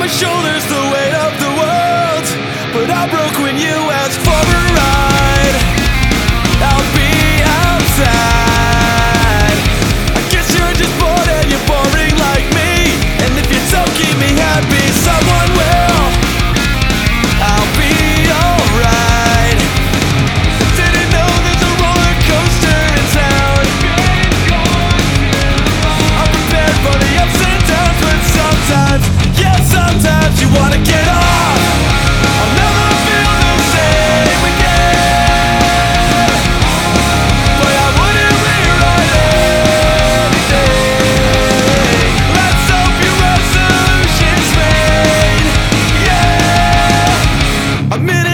my shoulders the weight of the world, but I broke when you asked.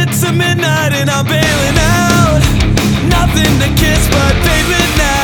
It's midnight and I'm bailing out. Nothing to kiss but pavement now.